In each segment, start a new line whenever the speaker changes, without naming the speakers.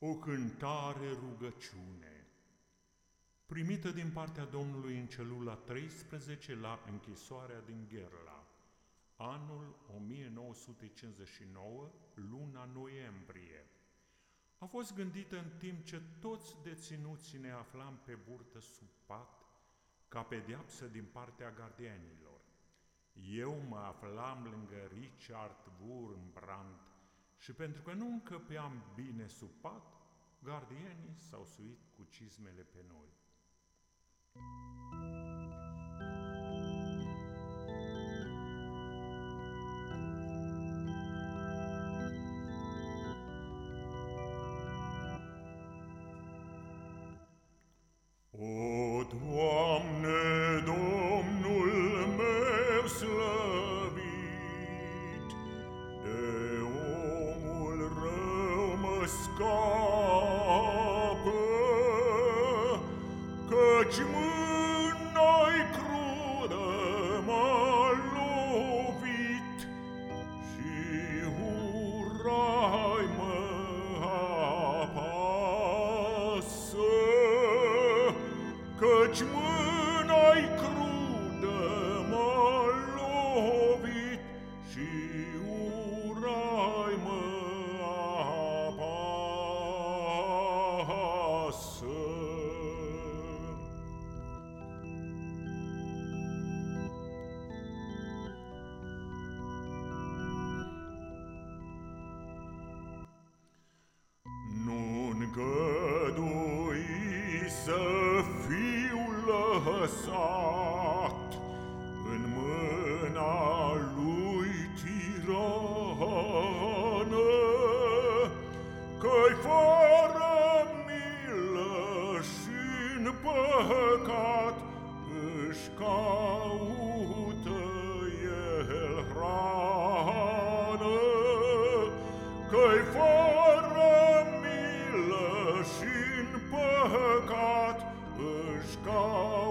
O cântare rugăciune Primită din partea Domnului în celula 13 la închisoarea din Gherla, anul 1959, luna noiembrie. A fost gândită în timp ce toți deținuții ne aflam pe burtă sub pat, ca pedeapsă din partea gardienilor. Eu mă aflam lângă Richard Wurmbrand, și pentru că nu încăpeam bine sub pat, gardienii s-au suit cu cizmele pe noi. O, scape, căci mâna-i crudă m-a lovit și urai mă apasă, căci mâna găduise fiul lăsat. Gott, ich Gott.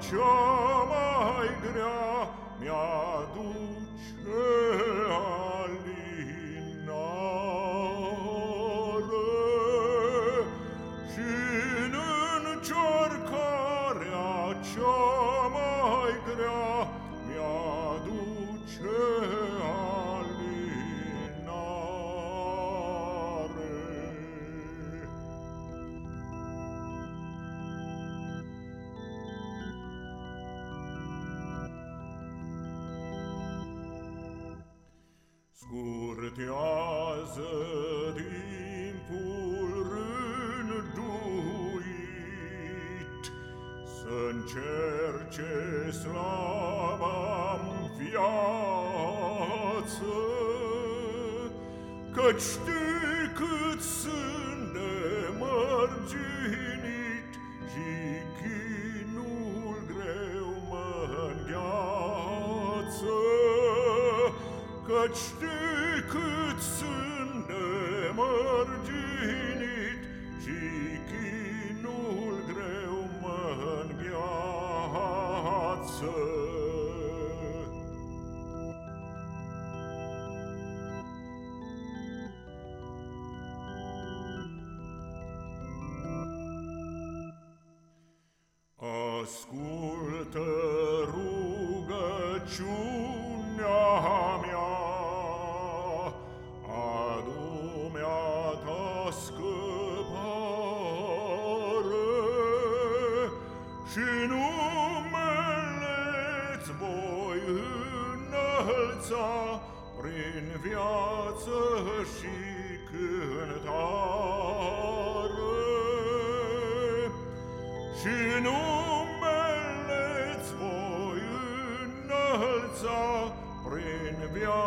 cea mai grea mi-aduce Scurtează timpul rânduit Să încerce slava viață. Căci știi cât sunt de mărginit Și chinul greu mă îngheață. Căci știi cât sunt de mărginit Și chinul greu mă îngheață. Ascultă rugăciunea înălța prin viață și cântare. Și numele-ți voi înălța prin viață